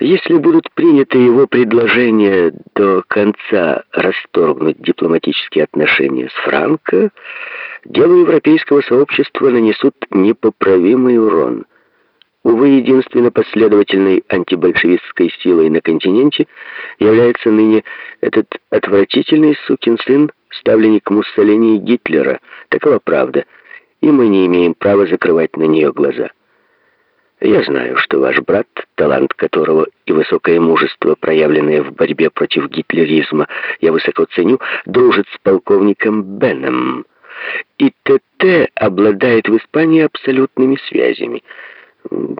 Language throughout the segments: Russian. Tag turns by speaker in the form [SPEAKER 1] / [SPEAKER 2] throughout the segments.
[SPEAKER 1] Если будут приняты его предложения до конца расторгнуть дипломатические отношения с Франко, делу европейского сообщества нанесут непоправимый урон. Увы, единственно последовательной антибольшевистской силой на континенте является ныне этот отвратительный сукин сын, ставленник Муссолини и Гитлера. Такова правда, и мы не имеем права закрывать на нее глаза. Я знаю, что ваш брат, талант которого и высокое мужество, проявленное в борьбе против гитлеризма, я высоко ценю, дружит с полковником Беном. И ТТ обладает в Испании абсолютными связями.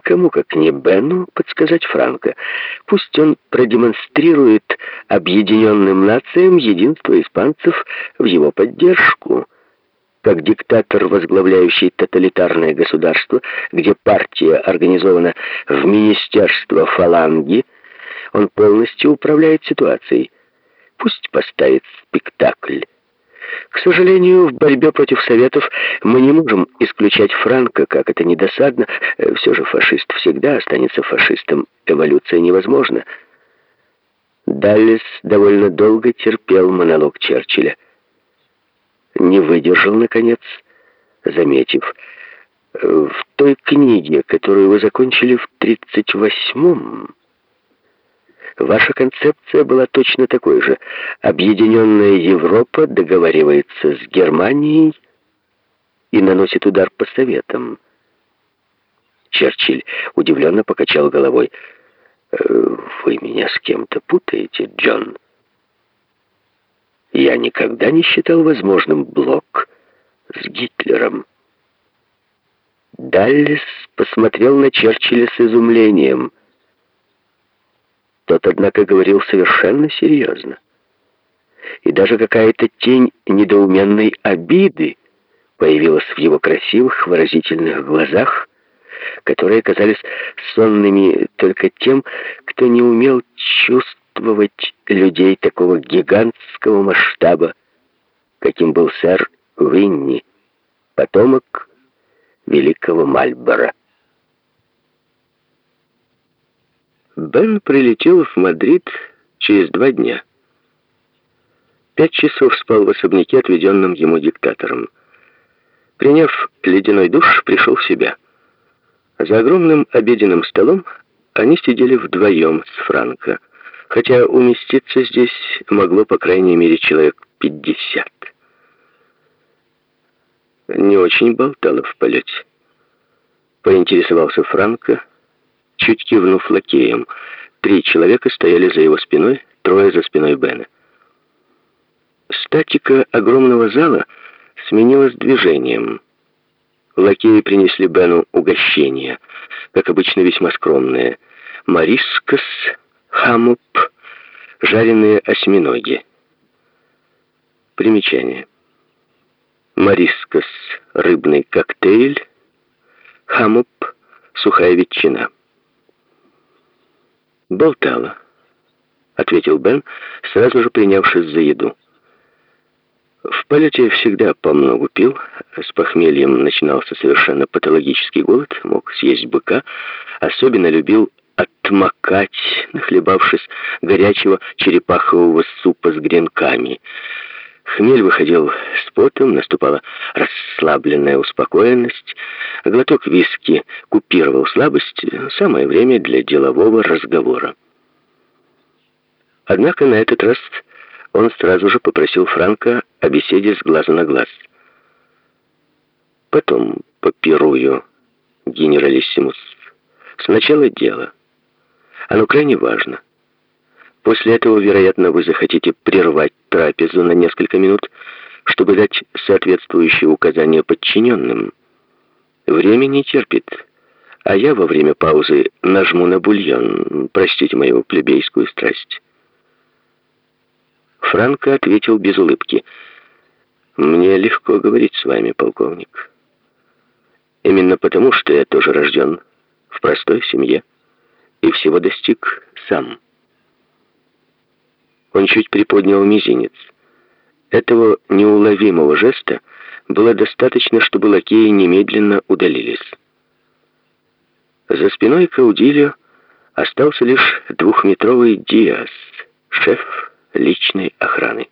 [SPEAKER 1] Кому, как не Бену, подсказать Франко. Пусть он продемонстрирует объединенным нациям единство испанцев в его поддержку как диктатор, возглавляющий тоталитарное государство, где партия организована в министерство фаланги, он полностью управляет ситуацией. Пусть поставит спектакль. К сожалению, в борьбе против Советов мы не можем исключать Франка, как это недосадно. Все же фашист всегда останется фашистом. Эволюция невозможна. Даллес довольно долго терпел монолог Черчилля не выдержал, наконец, заметив, в той книге, которую вы закончили в 38-м, ваша концепция была точно такой же. Объединенная Европа договаривается с Германией и наносит удар по Советам. Черчилль удивленно покачал головой. «Э, «Вы меня с кем-то путаете, Джон?» Я никогда не считал возможным блок с Гитлером. Даллес посмотрел на Черчилля с изумлением. Тот, однако, говорил совершенно серьезно. И даже какая-то тень недоуменной обиды появилась в его красивых, выразительных глазах, которые казались сонными только тем, кто не умел чувствовать, чувствовать людей такого гигантского масштаба, каким был сэр Винни, потомок великого Мальбора. Бен прилетел в Мадрид через два дня. Пять часов спал в особняке, отведенном ему диктатором. Приняв ледяной душ, пришел в себя. За огромным обеденным столом они сидели вдвоем с Франко хотя уместиться здесь могло по крайней мере человек пятьдесят. Не очень болтало в полете. Поинтересовался Франко, чуть кивнув лакеем. Три человека стояли за его спиной, трое за спиной Бена. Статика огромного зала сменилась движением. Лакеи принесли Бену угощение, как обычно весьма скромное. Марискас Хамуп, жареные осьминоги. Примечание. Марискас, рыбный коктейль. Хамуп, сухая ветчина. Болтала, ответил Бен, сразу же принявшись за еду. В полете всегда по много пил, с похмельем начинался совершенно патологический голод, мог съесть быка, особенно любил отмокать, нахлебавшись горячего черепахового супа с гренками. Хмель выходил с потом, наступала расслабленная успокоенность. Глоток виски купировал слабость. Самое время для делового разговора. Однако на этот раз он сразу же попросил Франка о беседе с глазу на глаз. Потом попирую, генералиссимус. Сначала дело. Оно крайне важно. После этого, вероятно, вы захотите прервать трапезу на несколько минут, чтобы дать соответствующие указания подчиненным. Время не терпит, а я во время паузы нажму на бульон, простите мою плебейскую страсть. Франко ответил без улыбки. «Мне легко говорить с вами, полковник. Именно потому, что я тоже рожден в простой семье и всего достиг сам. Он чуть приподнял мизинец. Этого неуловимого жеста было достаточно, чтобы лакеи немедленно удалились. За спиной Каудильо Остался лишь двухметровый Диас, шеф личной охраны.